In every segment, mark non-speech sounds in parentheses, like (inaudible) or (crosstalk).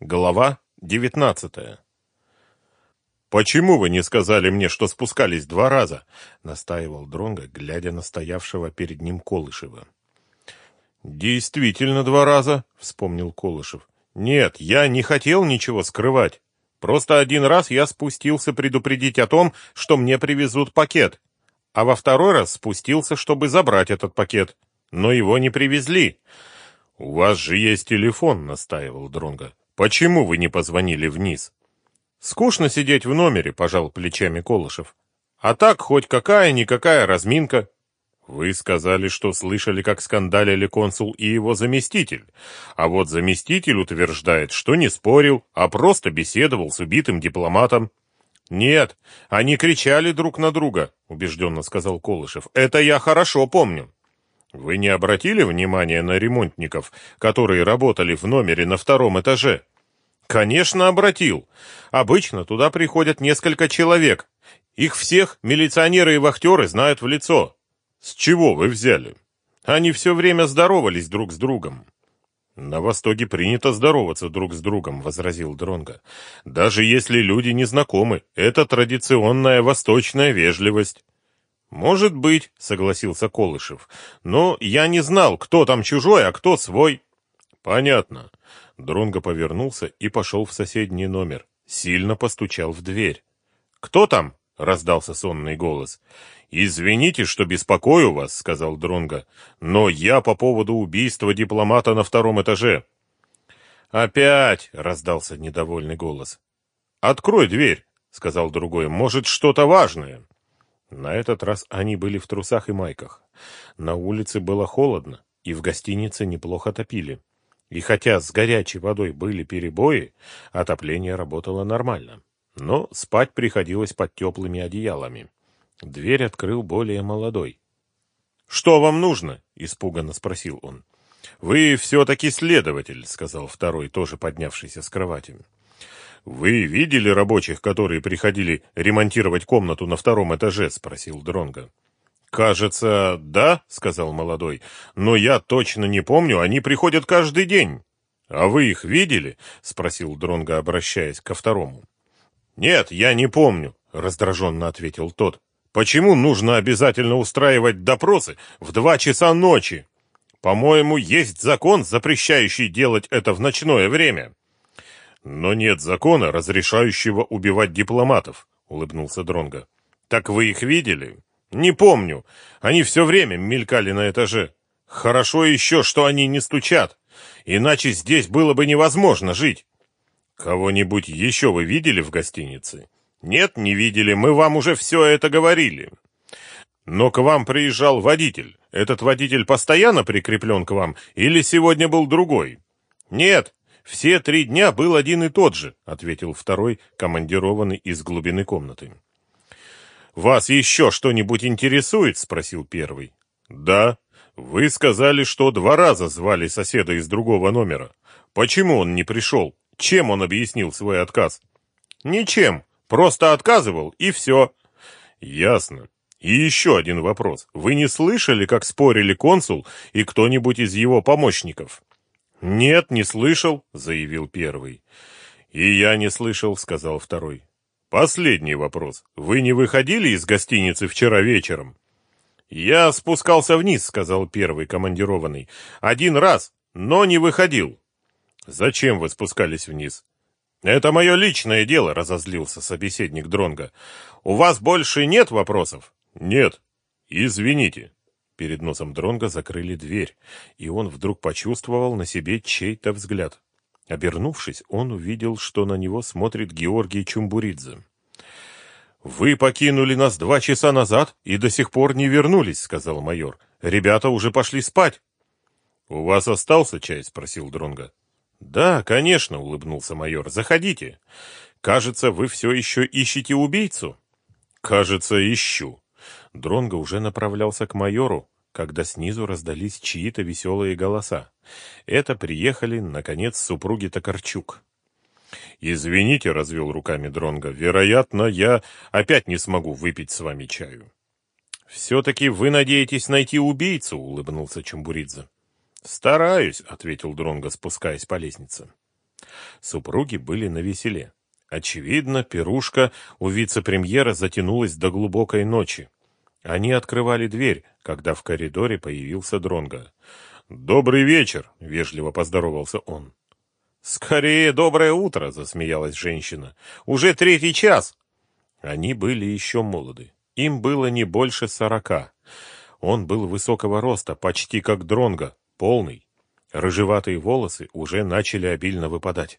Глава девятнадцатая. «Почему вы не сказали мне, что спускались два раза?» — настаивал Дронго, глядя на стоявшего перед ним Колышева. «Действительно два раза», — вспомнил Колышев. «Нет, я не хотел ничего скрывать. Просто один раз я спустился предупредить о том, что мне привезут пакет, а во второй раз спустился, чтобы забрать этот пакет, но его не привезли». «У вас же есть телефон», — настаивал Дронго. «Почему вы не позвонили вниз?» «Скучно сидеть в номере», — пожал плечами Колышев. «А так хоть какая-никакая разминка». «Вы сказали, что слышали, как скандалили консул и его заместитель. А вот заместитель утверждает, что не спорил, а просто беседовал с убитым дипломатом». «Нет, они кричали друг на друга», — убежденно сказал Колышев. «Это я хорошо помню». Вы не обратили внимания на ремонтников, которые работали в номере на втором этаже? Конечно, обратил. Обычно туда приходят несколько человек. Их всех милиционеры и вахтеры знают в лицо. С чего вы взяли? Они все время здоровались друг с другом. На Востоке принято здороваться друг с другом, возразил Дронга. Даже если люди не знакомы, это традиционная восточная вежливость. «Может быть», — согласился Колышев. «Но я не знал, кто там чужой, а кто свой». «Понятно». Дронго повернулся и пошел в соседний номер. Сильно постучал в дверь. «Кто там?» — раздался сонный голос. «Извините, что беспокою вас», — сказал Дронго. «Но я по поводу убийства дипломата на втором этаже». «Опять!» — раздался недовольный голос. «Открой дверь», — сказал другой. «Может, что-то важное?» На этот раз они были в трусах и майках. На улице было холодно, и в гостинице неплохо топили. И хотя с горячей водой были перебои, отопление работало нормально. Но спать приходилось под теплыми одеялами. Дверь открыл более молодой. «Что вам нужно?» — испуганно спросил он. «Вы все-таки следователь», — сказал второй, тоже поднявшийся с кровати. Вы видели рабочих, которые приходили ремонтировать комнату на втором этаже, спросил Дронга. Кажется, да, сказал молодой. Но я точно не помню, они приходят каждый день. А вы их видели? спросил Дронга, обращаясь ко второму. Нет, я не помню, раздраженно ответил тот. Почему нужно обязательно устраивать допросы в два часа ночи? По-моему, есть закон, запрещающий делать это в ночное время. Но нет закона, разрешающего убивать дипломатов, улыбнулся Дронга. Так вы их видели? Не помню. Они все время мелькали на этаже. Хорошо еще, что они не стучат. Иначе здесь было бы невозможно жить. Кого-нибудь еще вы видели в гостинице? Нет, не видели. Мы вам уже все это говорили. Но к вам приезжал водитель. Этот водитель постоянно прикреплен к вам или сегодня был другой? Нет, «Все три дня был один и тот же», — ответил второй, командированный из глубины комнаты. «Вас еще что-нибудь интересует?» — спросил первый. «Да. Вы сказали, что два раза звали соседа из другого номера. Почему он не пришел? Чем он объяснил свой отказ?» «Ничем. Просто отказывал, и все». «Ясно. И еще один вопрос. Вы не слышали, как спорили консул и кто-нибудь из его помощников?» «Нет, не слышал», — заявил первый. «И я не слышал», — сказал второй. «Последний вопрос. Вы не выходили из гостиницы вчера вечером?» «Я спускался вниз», — сказал первый командированный. «Один раз, но не выходил». «Зачем вы спускались вниз?» «Это мое личное дело», — разозлился собеседник Дронга. «У вас больше нет вопросов?» «Нет». «Извините». Перед носом Дронга закрыли дверь, и он вдруг почувствовал на себе чей-то взгляд. Обернувшись, он увидел, что на него смотрит Георгий Чумбуридзе. «Вы покинули нас два часа назад и до сих пор не вернулись», — сказал майор. «Ребята уже пошли спать». «У вас остался чай?» — спросил Дронга. «Да, конечно», — улыбнулся майор. «Заходите. Кажется, вы все еще ищете убийцу». «Кажется, ищу», Дронго уже направлялся к майору, когда снизу раздались чьи-то веселые голоса. Это приехали, наконец, супруги Токарчук. «Извините», — развел руками Дронго, — «вероятно, я опять не смогу выпить с вами чаю». «Все-таки вы надеетесь найти убийцу?» — улыбнулся Чумбуридзе. «Стараюсь», — ответил Дронго, спускаясь по лестнице. Супруги были на веселе. Очевидно, пирушка у вице-премьера затянулась до глубокой ночи. Они открывали дверь, когда в коридоре появился Дронга. «Добрый вечер!» — вежливо поздоровался он. «Скорее, доброе утро!» — засмеялась женщина. «Уже третий час!» Они были еще молоды. Им было не больше сорока. Он был высокого роста, почти как Дронга, полный. Рыжеватые волосы уже начали обильно выпадать.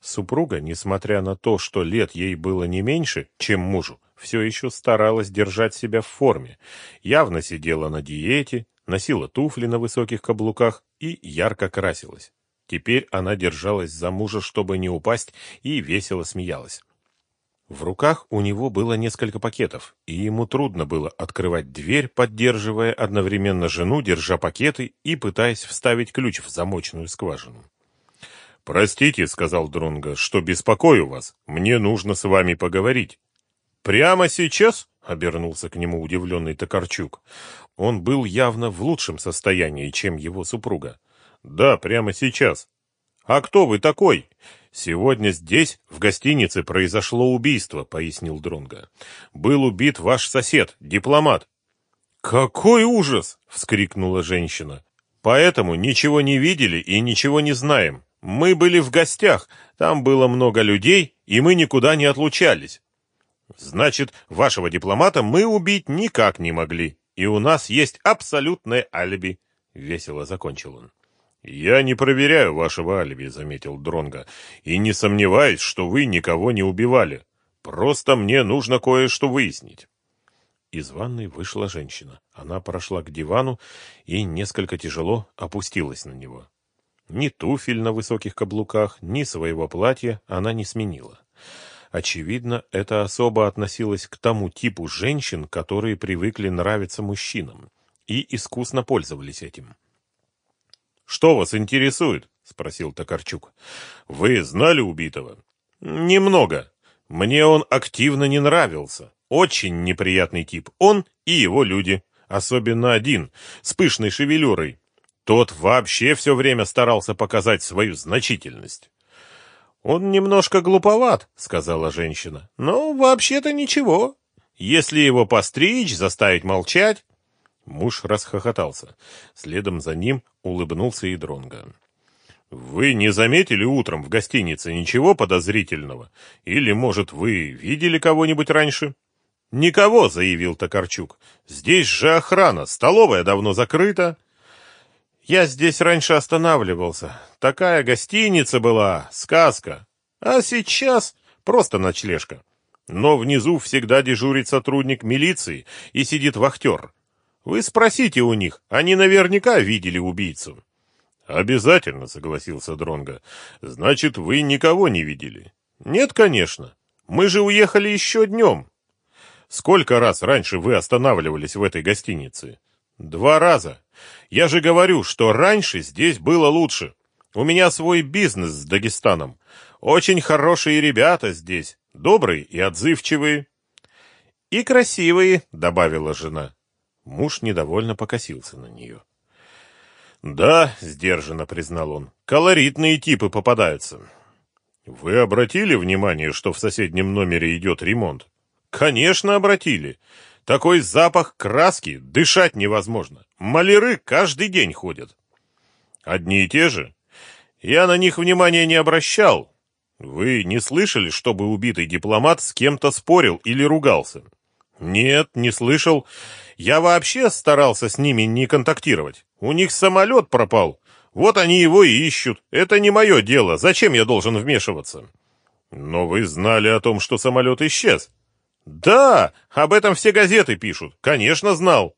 Супруга, несмотря на то, что лет ей было не меньше, чем мужу, все еще старалась держать себя в форме, явно сидела на диете, носила туфли на высоких каблуках и ярко красилась. Теперь она держалась за мужа, чтобы не упасть, и весело смеялась. В руках у него было несколько пакетов, и ему трудно было открывать дверь, поддерживая одновременно жену, держа пакеты и пытаясь вставить ключ в замочную скважину. «Простите», — сказал Дронго, — «что беспокою вас. Мне нужно с вами поговорить». «Прямо сейчас?» — обернулся к нему удивленный Токарчук. Он был явно в лучшем состоянии, чем его супруга. «Да, прямо сейчас». «А кто вы такой?» Сегодня здесь, в гостинице, произошло убийство, пояснил Дронга. Был убит ваш сосед, дипломат. Какой ужас, вскрикнула женщина. Поэтому ничего не видели и ничего не знаем. Мы были в гостях, там было много людей, и мы никуда не отлучались. Значит, вашего дипломата мы убить никак не могли, и у нас есть абсолютное алиби, весело закончил он. «Я не проверяю вашего алиби», — заметил Дронга, «и не сомневаюсь, что вы никого не убивали. Просто мне нужно кое-что выяснить». Из ванной вышла женщина. Она прошла к дивану и несколько тяжело опустилась на него. Ни туфель на высоких каблуках, ни своего платья она не сменила. Очевидно, эта особа относилась к тому типу женщин, которые привыкли нравиться мужчинам, и искусно пользовались этим. «Что вас интересует?» — спросил Токарчук. «Вы знали убитого?» «Немного. Мне он активно не нравился. Очень неприятный тип. Он и его люди. Особенно один, с пышной шевелюрой. Тот вообще все время старался показать свою значительность». «Он немножко глуповат», — сказала женщина. «Но вообще-то ничего. Если его постричь, заставить молчать, Муж расхохотался. Следом за ним улыбнулся и Дронга. Вы не заметили утром в гостинице ничего подозрительного? Или, может, вы видели кого-нибудь раньше? Никого, заявил Токарчук. Здесь же охрана, столовая давно закрыта. Я здесь раньше останавливался. Такая гостиница была, сказка. А сейчас просто ночлежка. Но внизу всегда дежурит сотрудник милиции и сидит вахтер. Вы спросите у них, они наверняка видели убийцу. Обязательно, согласился Дронга. Значит, вы никого не видели? Нет, конечно. Мы же уехали еще днем. Сколько раз раньше вы останавливались в этой гостинице? Два раза. Я же говорю, что раньше здесь было лучше. У меня свой бизнес с Дагестаном. Очень хорошие ребята здесь, добрые и отзывчивые. И красивые, добавила жена. Муж недовольно покосился на нее. «Да», — сдержанно признал он, — «колоритные типы попадаются». «Вы обратили внимание, что в соседнем номере идет ремонт?» «Конечно, обратили. Такой запах краски, дышать невозможно. Маляры каждый день ходят». «Одни и те же?» «Я на них внимания не обращал. Вы не слышали, чтобы убитый дипломат с кем-то спорил или ругался?» «Нет, не слышал. Я вообще старался с ними не контактировать. У них самолет пропал. Вот они его и ищут. Это не мое дело. Зачем я должен вмешиваться?» «Но вы знали о том, что самолет исчез?» «Да, об этом все газеты пишут. Конечно, знал».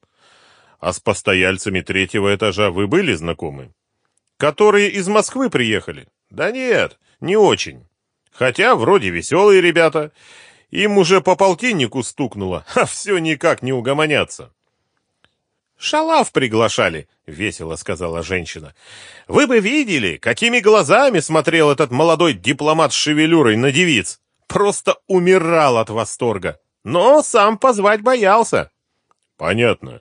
«А с постояльцами третьего этажа вы были знакомы?» «Которые из Москвы приехали?» «Да нет, не очень. Хотя вроде веселые ребята. Им уже по полтиннику стукнуло, (laughs) а все никак не угомонятся. «Шалав приглашали», — весело сказала женщина. «Вы бы видели, какими глазами смотрел этот молодой дипломат с шевелюрой на девиц. Просто умирал от восторга. Но сам позвать боялся». «Понятно.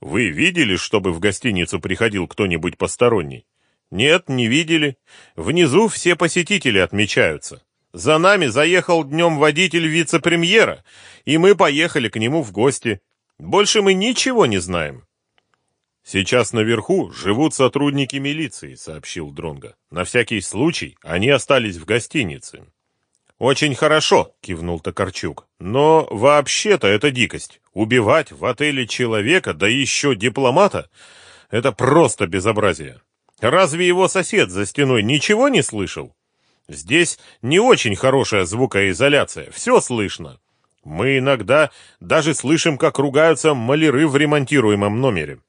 Вы видели, чтобы в гостиницу приходил кто-нибудь посторонний?» Нет, не видели. Внизу все посетители отмечаются. За нами заехал днем водитель вице-премьера, и мы поехали к нему в гости. Больше мы ничего не знаем. Сейчас наверху живут сотрудники милиции, сообщил Дронга. На всякий случай они остались в гостинице. Очень хорошо, кивнул Токарчук. Но вообще-то это дикость. Убивать в отеле человека, да еще дипломата это просто безобразие. Разве его сосед за стеной ничего не слышал? Здесь не очень хорошая звукоизоляция, все слышно. Мы иногда даже слышим, как ругаются маляры в ремонтируемом номере.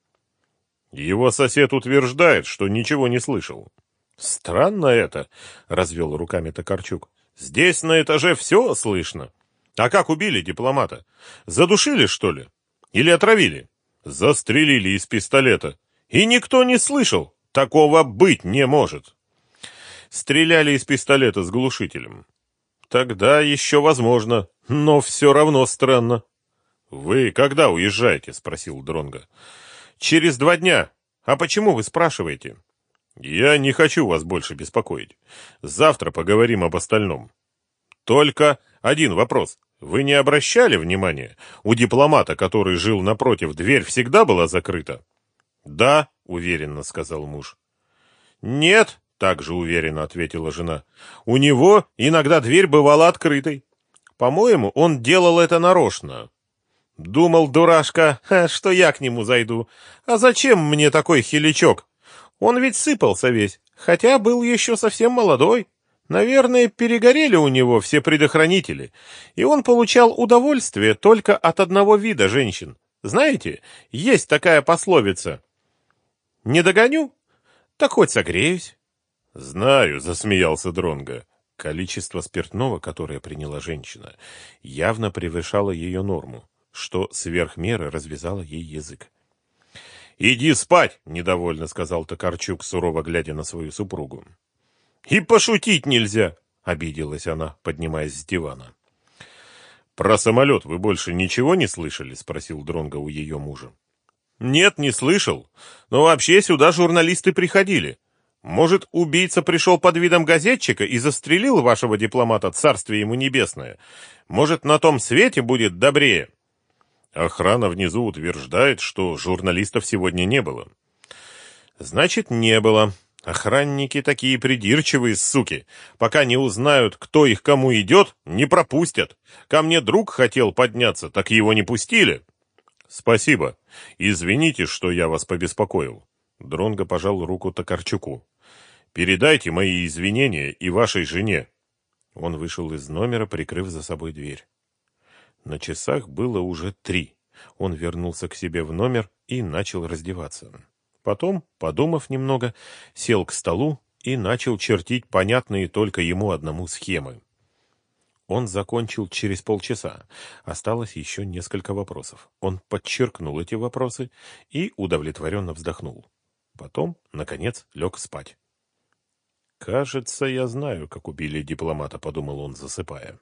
Его сосед утверждает, что ничего не слышал. Странно это, развел руками Токарчук. Здесь на этаже все слышно. А как убили дипломата? Задушили, что ли? Или отравили? Застрелили из пистолета. И никто не слышал. Такого быть не может. Стреляли из пистолета с глушителем. Тогда еще возможно, но все равно странно. Вы когда уезжаете? спросил Дронга. Через два дня. А почему вы спрашиваете? Я не хочу вас больше беспокоить. Завтра поговорим об остальном. Только один вопрос. Вы не обращали внимания? У дипломата, который жил напротив, дверь всегда была закрыта? Да, уверенно сказал муж. Нет, также уверенно ответила жена. У него иногда дверь бывала открытой. По-моему, он делал это нарочно. Думал, дурашка, что я к нему зайду. А зачем мне такой хиличок? Он ведь сыпался весь, хотя был еще совсем молодой. Наверное, перегорели у него все предохранители, и он получал удовольствие только от одного вида женщин. Знаете, есть такая пословица. Не догоню? Так хоть согреюсь. Знаю, засмеялся Дронга. Количество спиртного, которое приняла женщина, явно превышало ее норму, что сверх меры развязало ей язык. «Иди спать!» — недовольно сказал Токарчук, сурово глядя на свою супругу. «И пошутить нельзя!» — обиделась она, поднимаясь с дивана. «Про самолет вы больше ничего не слышали?» — спросил Дронга у ее мужа. Нет, не слышал. Но вообще сюда журналисты приходили. Может, убийца пришел под видом газетчика и застрелил вашего дипломата, царствие ему небесное? Может, на том свете будет добрее? Охрана внизу утверждает, что журналистов сегодня не было. Значит, не было. Охранники такие придирчивые, суки. Пока не узнают, кто их кому идет, не пропустят. Ко мне друг хотел подняться, так его не пустили. Спасибо. Извините, что я вас побеспокоил. Дронго пожал руку Токарчуку. Передайте мои извинения и вашей жене. Он вышел из номера, прикрыв за собой дверь. На часах было уже три. Он вернулся к себе в номер и начал раздеваться. Потом, подумав немного, сел к столу и начал чертить понятные только ему одному схемы. Он закончил через полчаса. Осталось еще несколько вопросов. Он подчеркнул эти вопросы и удовлетворенно вздохнул. Потом, наконец, лег спать. «Кажется, я знаю, как убили дипломата», — подумал он, засыпая.